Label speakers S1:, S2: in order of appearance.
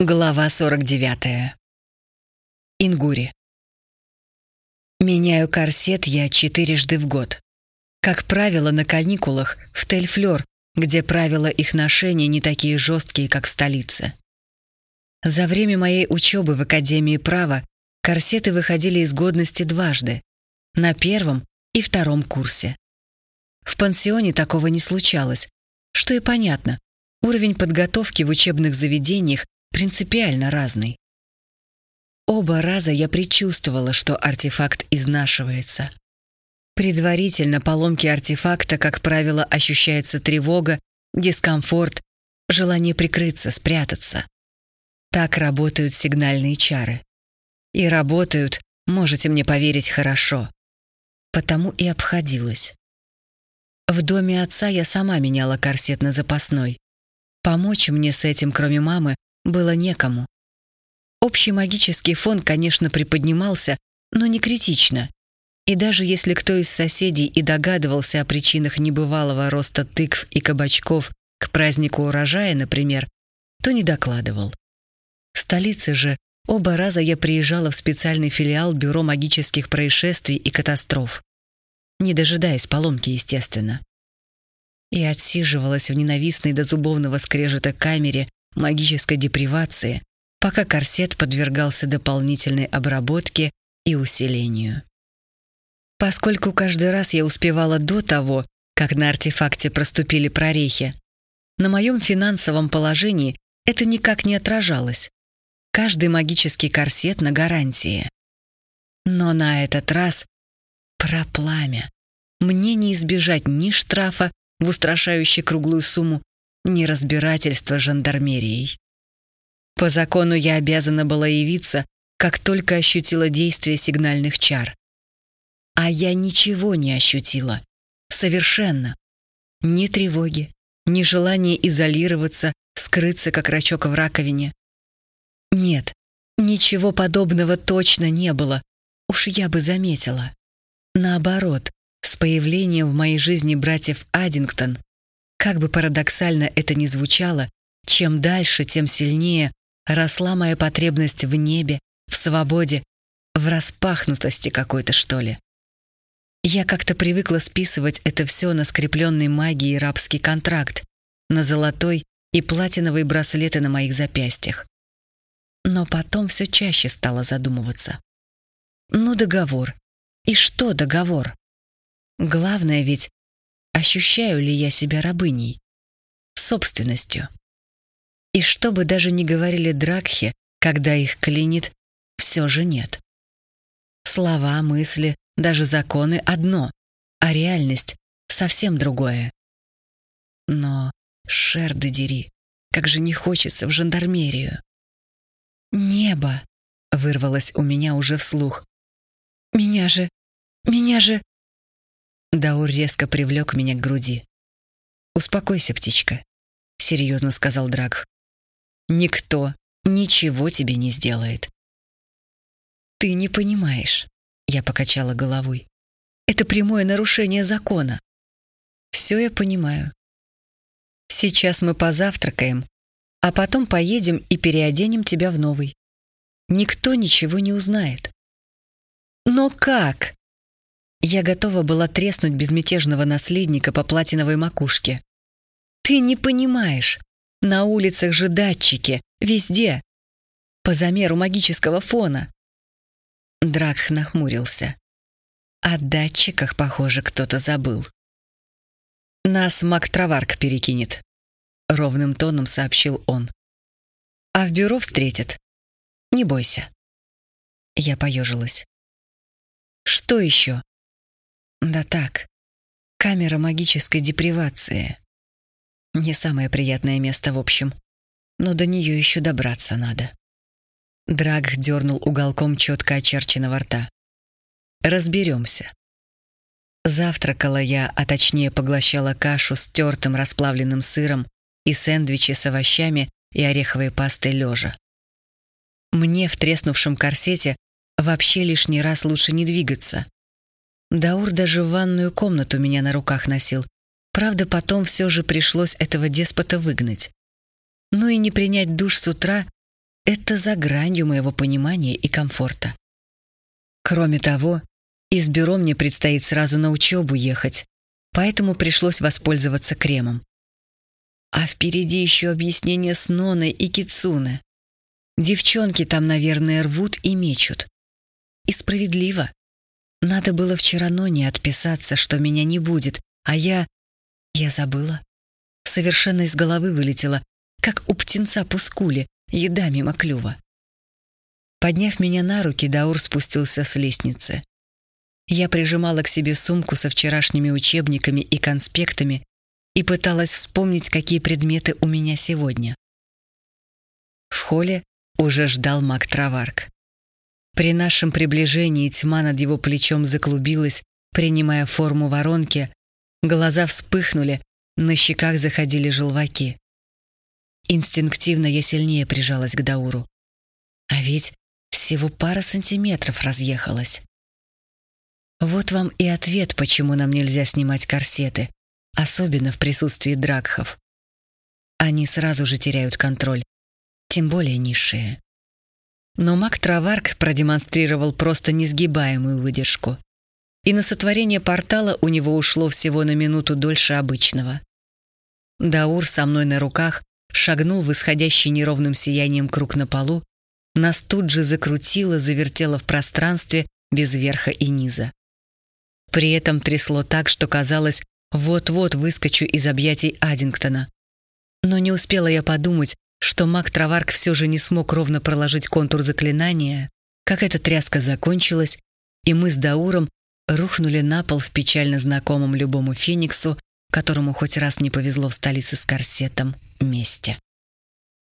S1: Глава 49. Ингури. Меняю корсет я четырежды в год. Как правило, на каникулах в Тельфлёр, где правила их ношения не такие жесткие, как в столице. За время моей учебы в Академии права корсеты выходили из годности дважды, на первом и втором курсе. В пансионе такого не случалось, что и понятно, уровень подготовки в учебных заведениях принципиально разный. Оба раза я предчувствовала, что артефакт изнашивается. Предварительно поломки артефакта, как правило, ощущается тревога, дискомфорт, желание прикрыться, спрятаться. Так работают сигнальные чары. И работают, можете мне поверить, хорошо. Потому и обходилась. В доме отца я сама меняла корсет на запасной. Помочь мне с этим, кроме мамы, было некому. Общий магический фон, конечно, приподнимался, но не критично. И даже если кто из соседей и догадывался о причинах небывалого роста тыкв и кабачков к празднику урожая, например, то не докладывал. В столице же оба раза я приезжала в специальный филиал Бюро магических происшествий и катастроф. Не дожидаясь поломки, естественно. И отсиживалась в ненавистной до зубовного скрежета камере, магической депривации, пока корсет подвергался дополнительной обработке и усилению. Поскольку каждый раз я успевала до того, как на артефакте проступили прорехи, на моем финансовом положении это никак не отражалось. Каждый магический корсет на гарантии. Но на этот раз про пламя. Мне не избежать ни штрафа в устрашающей круглую сумму, неразбирательства жандармерией. По закону я обязана была явиться, как только ощутила действие сигнальных чар. А я ничего не ощутила. Совершенно. Ни тревоги, ни желания изолироваться, скрыться, как рачок в раковине. Нет, ничего подобного точно не было. Уж я бы заметила. Наоборот, с появлением в моей жизни братьев Аддингтон как бы парадоксально это ни звучало, чем дальше, тем сильнее росла моя потребность в небе, в свободе, в распахнутости какой-то, что ли. Я как-то привыкла списывать это все на скрепленный магией рабский контракт, на золотой и платиновые браслеты на моих запястьях. Но потом все чаще стала задумываться. Ну, договор. И что договор? Главное ведь ощущаю ли я себя рабыней, собственностью. И что бы даже ни говорили дракхи, когда их клинит, все же нет. Слова, мысли, даже законы одно, а реальность совсем другое. Но, шерды дери, как же не хочется в жандармерию. «Небо!» — вырвалось у меня уже вслух. «Меня же... меня же...» Даур резко привлек меня к груди. «Успокойся, птичка», — серьезно сказал Драк. «Никто ничего тебе не сделает». «Ты не понимаешь», — я покачала головой. «Это прямое нарушение закона». «Все я понимаю. Сейчас мы позавтракаем, а потом поедем и переоденем тебя в новый. Никто ничего не узнает». «Но как?» Я готова была треснуть безмятежного наследника по платиновой макушке. «Ты не понимаешь. На улицах же датчики. Везде. По замеру магического фона». Драк нахмурился. О датчиках, похоже, кто-то забыл. «Нас Мак-Траварк перекинет», — ровным тоном сообщил он. «А в бюро встретит. Не бойся». Я поежилась. «Что еще?» Да так, камера магической депривации. Не самое приятное место в общем, но до нее еще добраться надо. Драг дернул уголком четко очерченного рта. Разберемся. Завтракала я, а точнее поглощала кашу с тертым расплавленным сыром и сэндвичи с овощами и ореховой пастой лежа. Мне в треснувшем корсете вообще лишний раз лучше не двигаться. Даур даже ванную комнату меня на руках носил. Правда, потом все же пришлось этого деспота выгнать. Ну и не принять душ с утра это за гранью моего понимания и комфорта. Кроме того, из бюро мне предстоит сразу на учебу ехать, поэтому пришлось воспользоваться кремом. А впереди еще объяснение с Ноной и Кицуне. Девчонки там, наверное, рвут и мечут. И справедливо. Надо было вчера Ноне отписаться, что меня не будет, а я... Я забыла. Совершенно из головы вылетела, как у птенца пускули, еда мимо клюва. Подняв меня на руки, Даур спустился с лестницы. Я прижимала к себе сумку со вчерашними учебниками и конспектами и пыталась вспомнить, какие предметы у меня сегодня. В холле уже ждал маг Траварк. При нашем приближении тьма над его плечом заклубилась, принимая форму воронки, глаза вспыхнули, на щеках заходили желваки. Инстинктивно я сильнее прижалась к Дауру. А ведь всего пара сантиметров разъехалась. Вот вам и ответ, почему нам нельзя снимать корсеты, особенно в присутствии дракхов. Они сразу же теряют контроль, тем более низшие. Но маг Траварк продемонстрировал просто несгибаемую выдержку. И на сотворение портала у него ушло всего на минуту дольше обычного. Даур со мной на руках шагнул в исходящий неровным сиянием круг на полу, нас тут же закрутило, завертело в пространстве без верха и низа. При этом трясло так, что казалось, вот-вот выскочу из объятий Аддингтона. Но не успела я подумать, что маг Траварк все же не смог ровно проложить контур заклинания, как эта тряска закончилась, и мы с Дауром рухнули на пол в печально знакомом любому фениксу, которому хоть раз не повезло в столице с корсетом, месте.